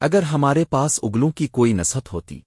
اگر ہمارے پاس اگلوں کی کوئی نصحت ہوتی۔